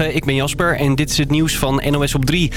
Ik ben Jasper en dit is het nieuws van NOS op 3.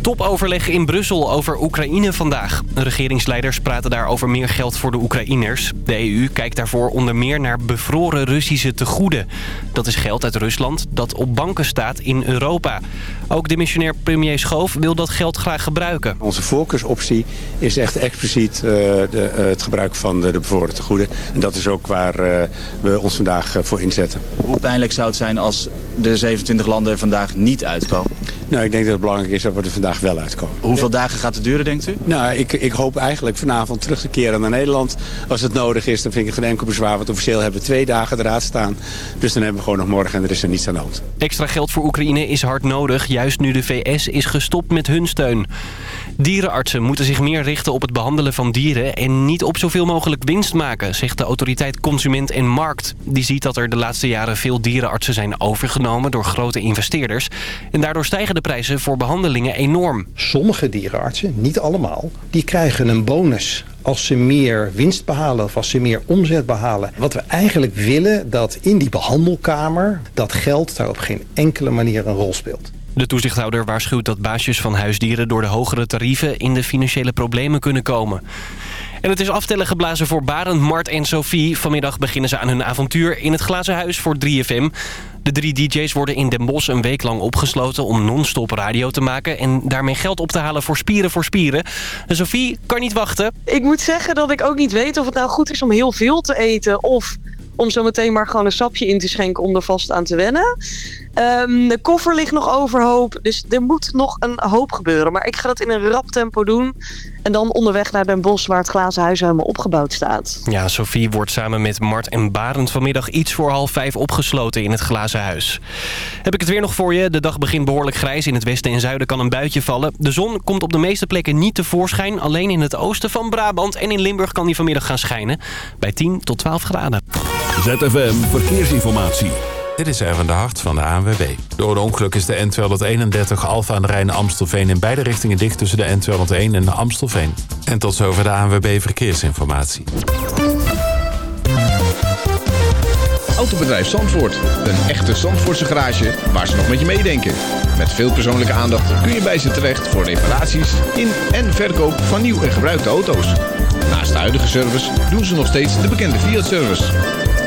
Topoverleg in Brussel over Oekraïne vandaag. Regeringsleiders praten daar over meer geld voor de Oekraïners. De EU kijkt daarvoor onder meer naar bevroren Russische tegoeden. Dat is geld uit Rusland dat op banken staat in Europa. Ook de missionair premier Schoof wil dat geld graag gebruiken. Onze voorkeursoptie is echt expliciet uh, de, uh, het gebruik van de, de bevroren tegoeden. En dat is ook waar uh, we ons vandaag voor inzetten. Hoe pijnlijk zou het zijn als de 27 landen er vandaag niet uitkomen? Nou, ik denk dat het belangrijk is dat we er vandaag wel uitkomen. Hoeveel dagen gaat het duren, denkt u? Nou, ik, ik hoop eigenlijk vanavond terug te keren naar Nederland. Als het nodig is, dan vind ik geen enkel bezwaar. Want officieel hebben we twee dagen eruit staan. Dus dan hebben we gewoon nog morgen en er is er niets aan de hand. Extra geld voor Oekraïne is hard nodig, juist nu de VS is gestopt met hun steun. Dierenartsen moeten zich meer richten op het behandelen van dieren... en niet op zoveel mogelijk winst maken, zegt de autoriteit Consument en Markt. Die ziet dat er de laatste jaren veel dierenartsen zijn overgenomen door grote investeerders. En daardoor stijgen de prijzen voor behandelingen enorm. Sommige dierenartsen, niet allemaal, die krijgen een bonus als ze meer winst behalen of als ze meer omzet behalen. Wat we eigenlijk willen, dat in die behandelkamer dat geld daar op geen enkele manier een rol speelt. De toezichthouder waarschuwt dat baasjes van huisdieren door de hogere tarieven in de financiële problemen kunnen komen. En het is aftellen geblazen voor Barend, Mart en Sophie. Vanmiddag beginnen ze aan hun avontuur in het glazen huis voor 3FM. De drie DJ's worden in Den Bosch een week lang opgesloten om non-stop radio te maken... en daarmee geld op te halen voor Spieren voor Spieren. En Sophie kan niet wachten. Ik moet zeggen dat ik ook niet weet of het nou goed is om heel veel te eten... of om zo meteen maar gewoon een sapje in te schenken om er vast aan te wennen. Um, de koffer ligt nog overhoop, dus er moet nog een hoop gebeuren. Maar ik ga dat in een rap tempo doen. En dan onderweg naar Den Bosch, waar het glazen huis helemaal opgebouwd staat. Ja, Sophie wordt samen met Mart en Barend vanmiddag iets voor half vijf opgesloten in het glazen huis. Heb ik het weer nog voor je. De dag begint behoorlijk grijs. In het westen en zuiden kan een buitje vallen. De zon komt op de meeste plekken niet tevoorschijn. Alleen in het oosten van Brabant en in Limburg kan die vanmiddag gaan schijnen. Bij 10 tot 12 graden. ZFM Verkeersinformatie. Dit is Erwin de Hart van de ANWB. Door een ongeluk is de N231 Alfa aan de Rijn Amstelveen in beide richtingen dicht tussen de N201 en de Amstelveen. En tot zover de ANWB Verkeersinformatie. Autobedrijf Zandvoort. Een echte Zandvoortse garage waar ze nog met je meedenken. Met veel persoonlijke aandacht kun je bij ze terecht voor reparaties in en verkoop van nieuw en gebruikte auto's. Naast de huidige service doen ze nog steeds de bekende Fiat-service.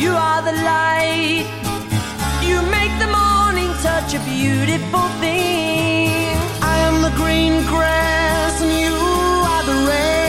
You are the light. You make the morning touch a beautiful thing. I am the green grass and you are the rain.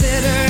Consider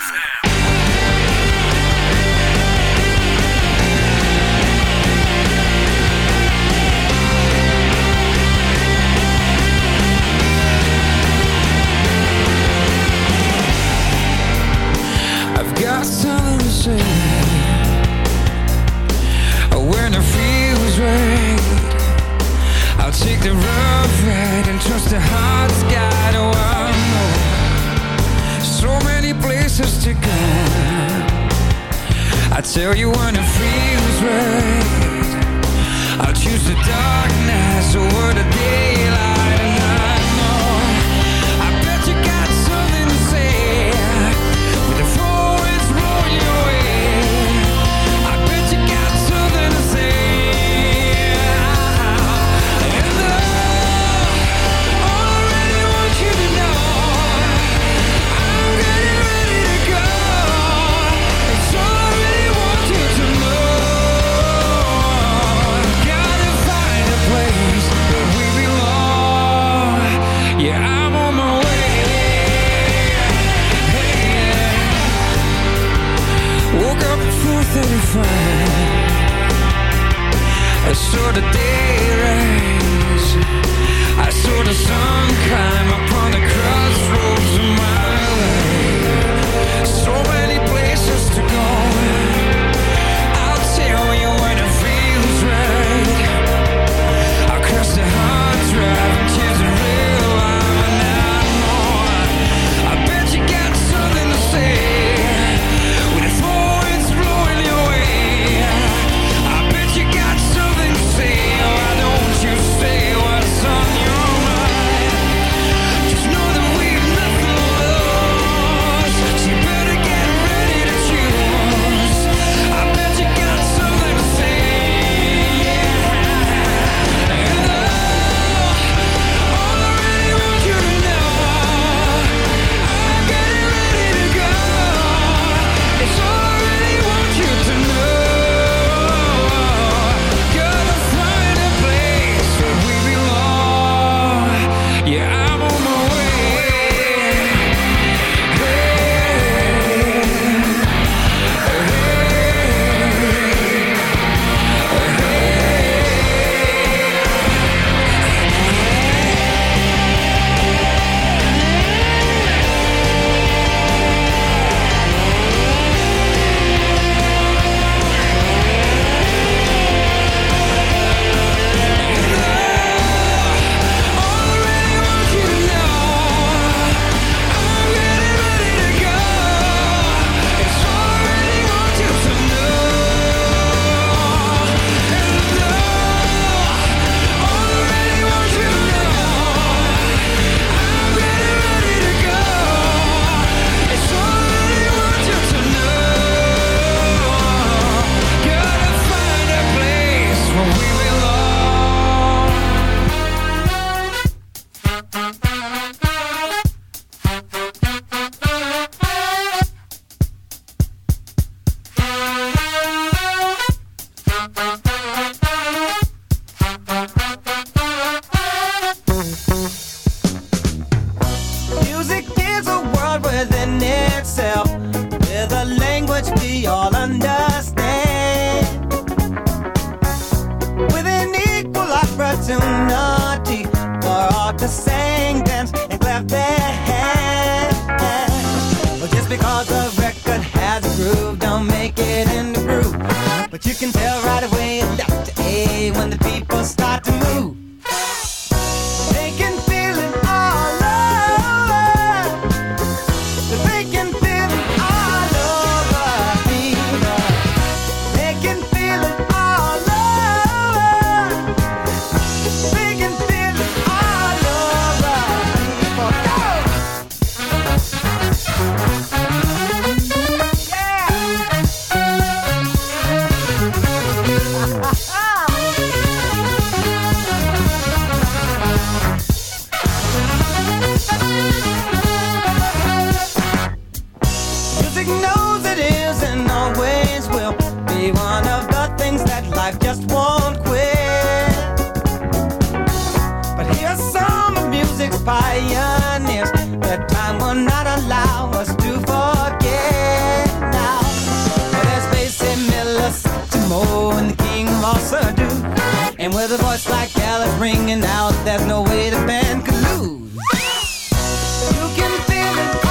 I saw the sun climb upon the Just like hell it's ringing out, there's no way the band could lose. You can feel it.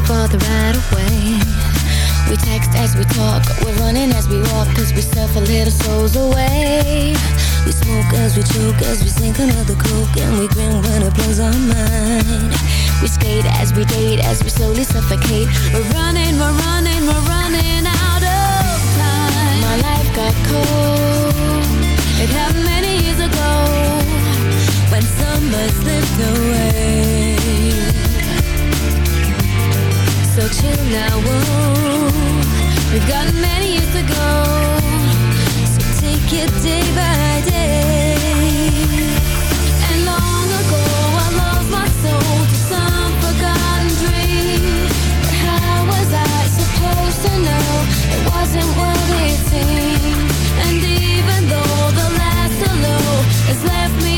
for the right of way. We text as we talk, we're running as we walk, cause we stuff a little souls away. We smoke as we choke, as we sink another coke, and we grin when it blows our mind. We skate as we date, as we slowly suffocate. We're running, we're running, we're running out of time. My life got cold. It happened many years ago when summer slipped away. So chill now, whoa. We've got many years to go. So take it day by day. And long ago, I lost my soul to some forgotten dream. But how was I supposed to know it wasn't what it seemed? And even though the last hello has left me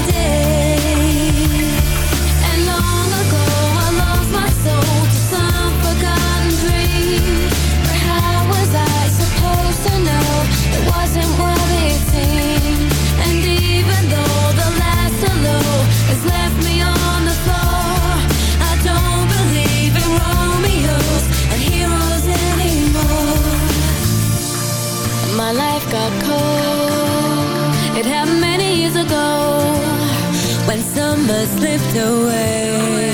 summer slipped away.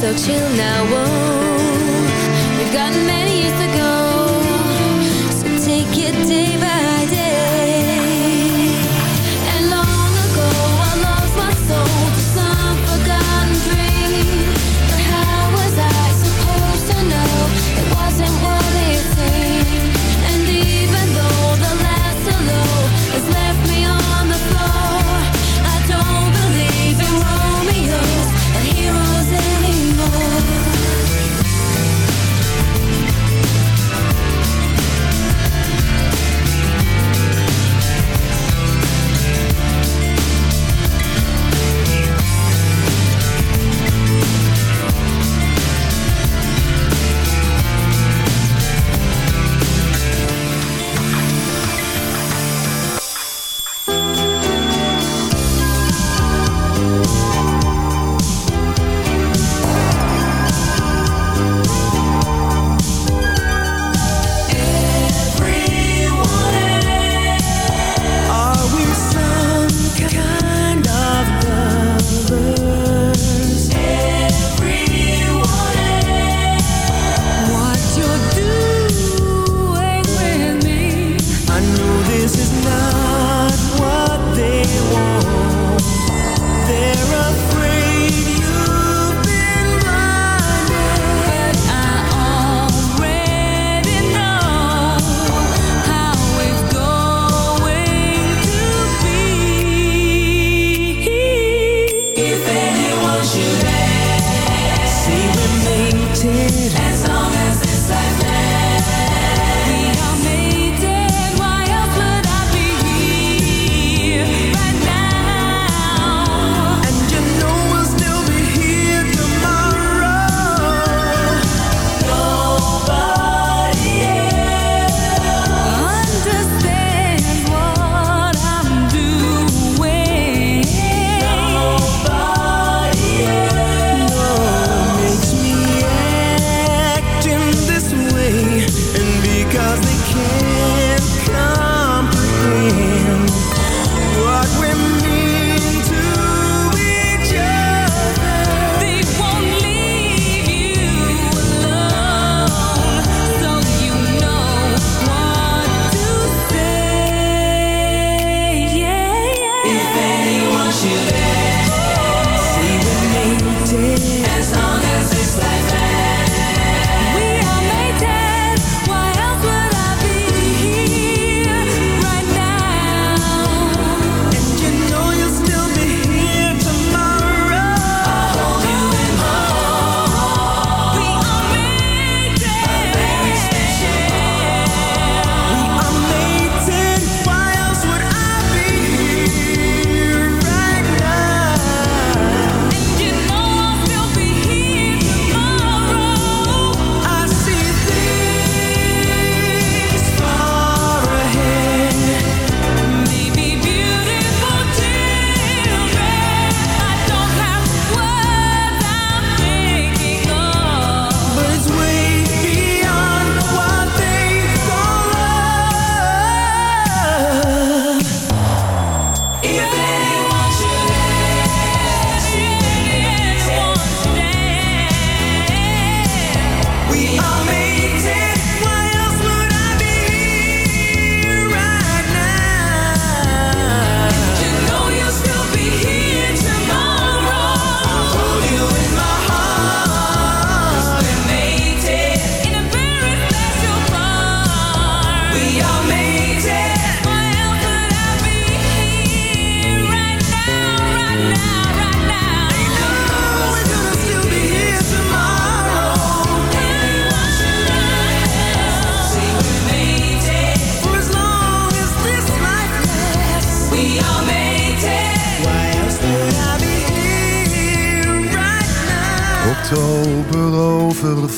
So chill now, whoa.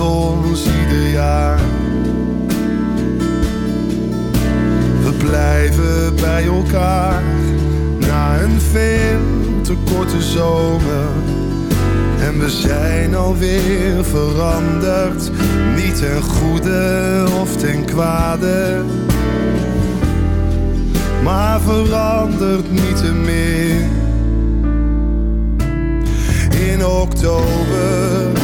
Ons ieder jaar. We blijven bij elkaar na een veel te korte zomer. En we zijn alweer veranderd, niet ten goede of ten kwade. Maar verandert niet te meer in oktober.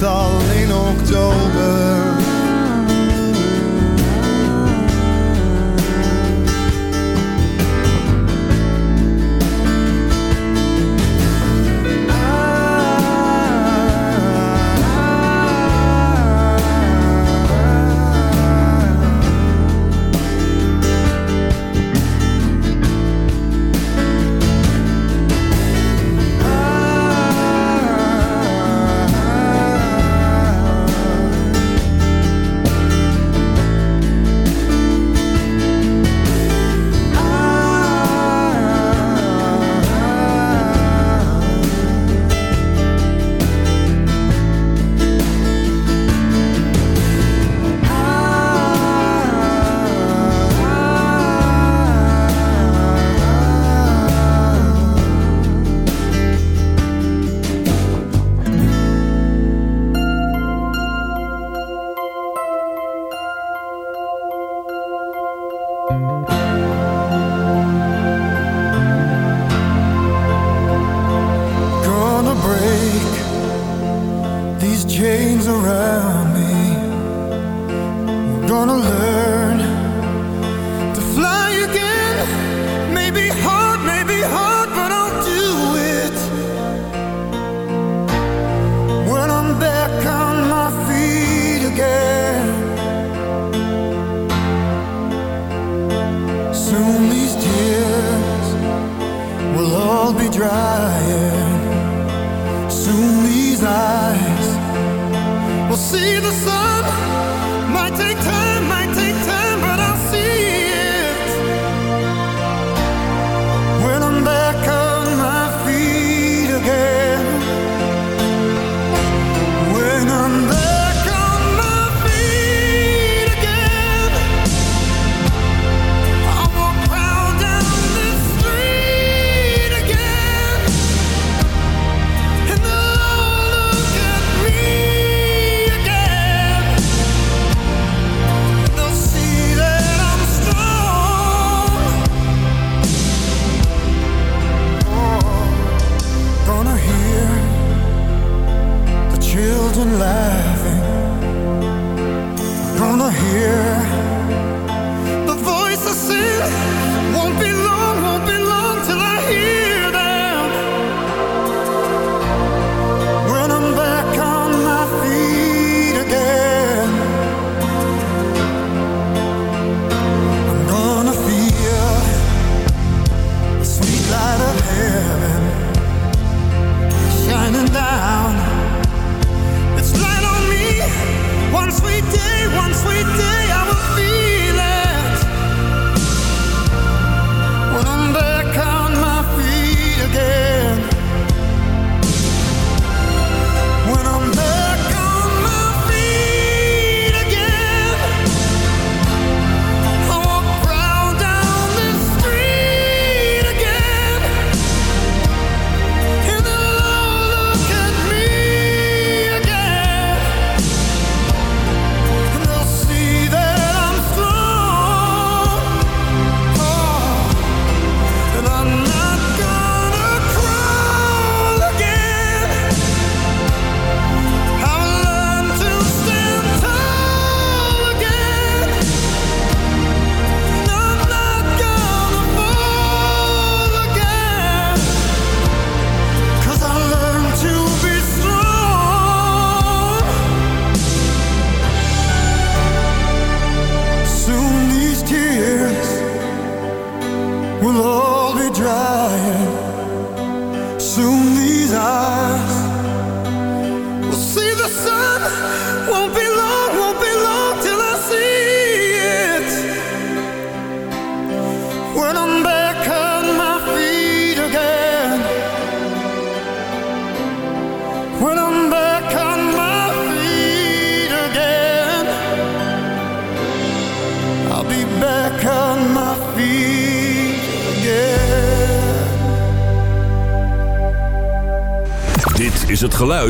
Meestal in oktober.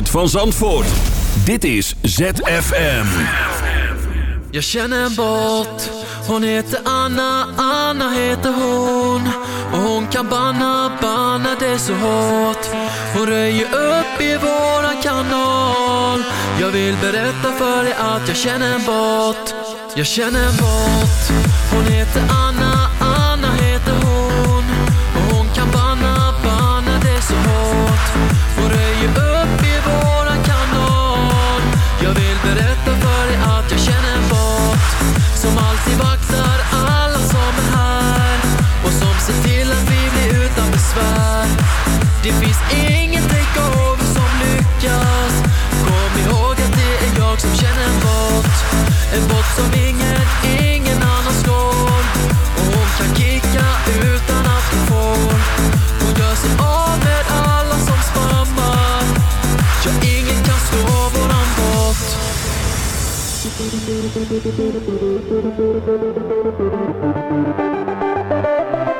geluid van Zandvoort. Dit is ZFM. Jag känner en båt Hon heter Anna, Anna heter hon. Och hon kan banna, banna det så hårt. Hon röjer upp i våran kanal. Jag vill berätta för dig att jag känner en båt Jag känner en båt Hon heter Anna, Thank you.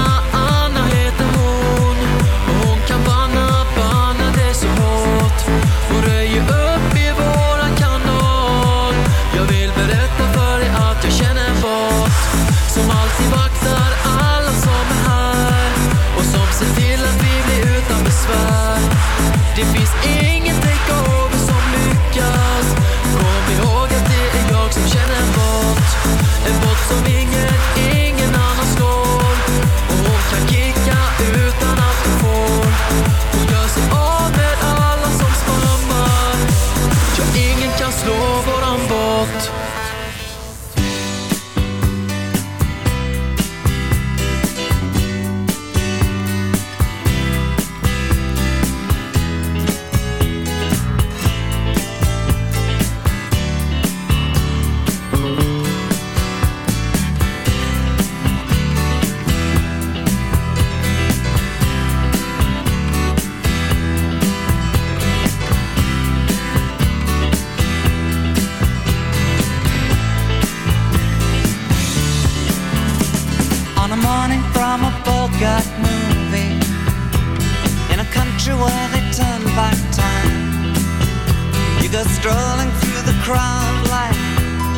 Go strolling through the crowd like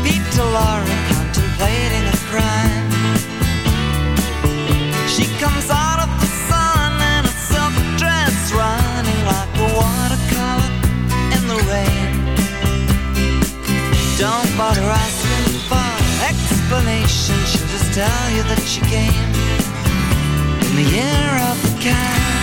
Peter Lorre contemplating a crime. She comes out of the sun in a silk dress, running like a watercolor in the rain. Don't bother asking for explanation. She'll just tell you that she came in the year of the cat.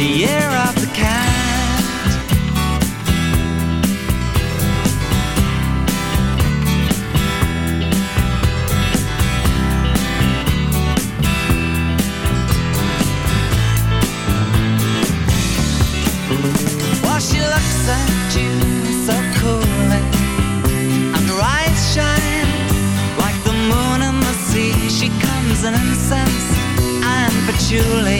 the year of the cat. While she looks at you so coolly, and her eyes shine like the moon and the sea. She comes in incense and patchouli.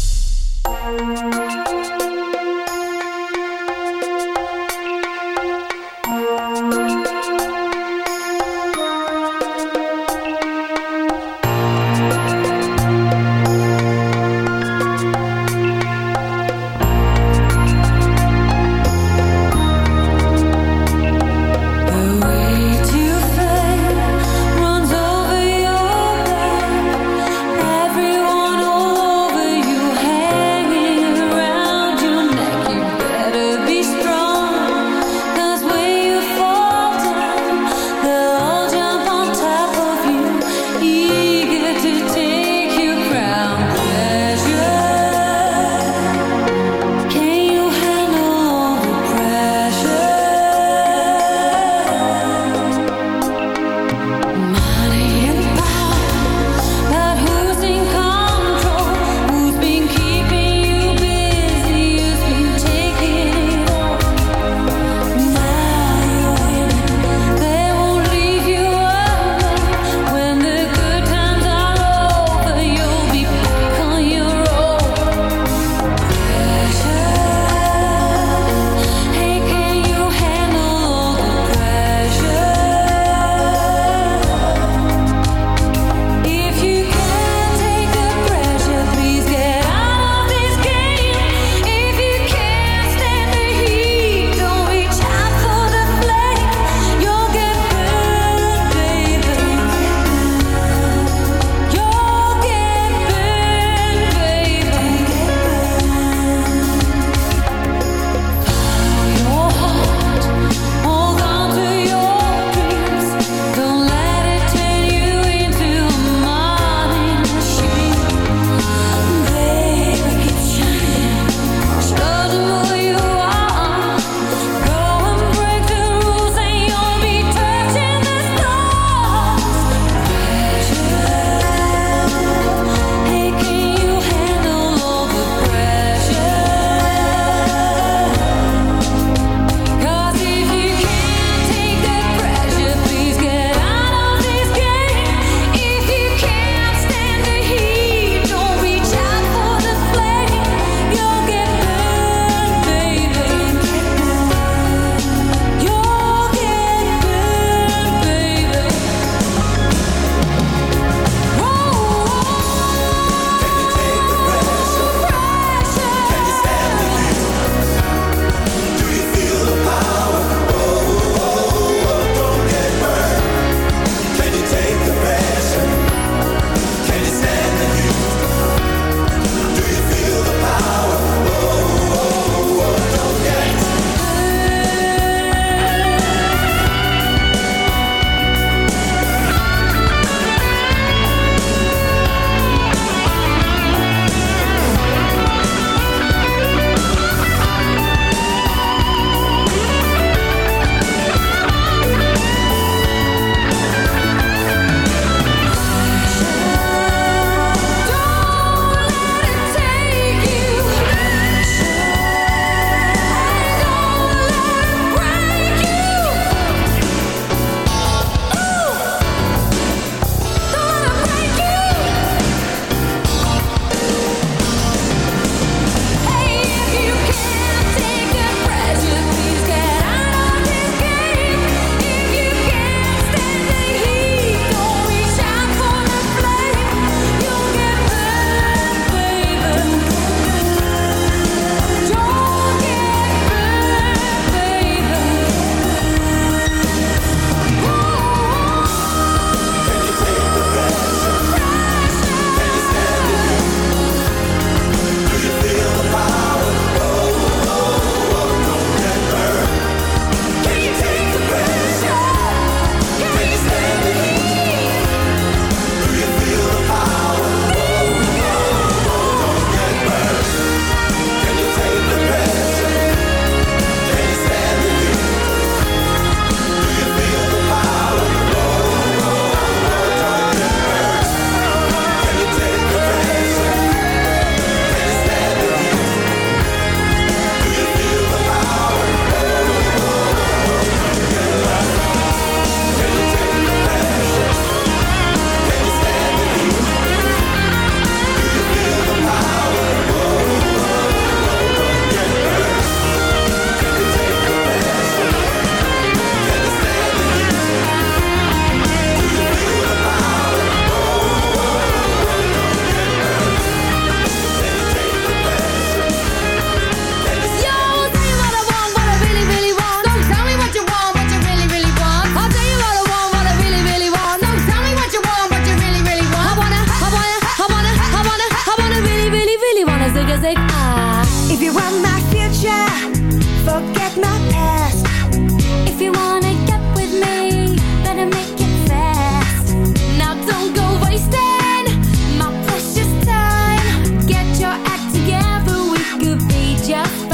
Jeff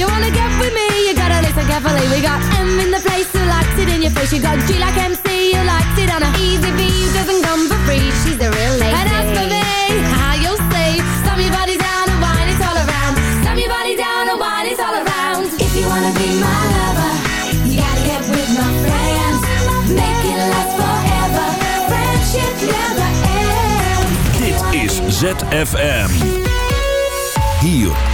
You wanna get with me? You gotta listen carefully. We got M in the place who likes it in your face. You got G like MC who likes it on a easy V who doesn't come for free. She's the real lady. And as for me, how you'll see, slam your body down and wine it all around. Slam your body down and wine it all around. If you wanna be my lover, you gotta get with my friends. Make it last forever. Friendship never ends. Dit is ZFM.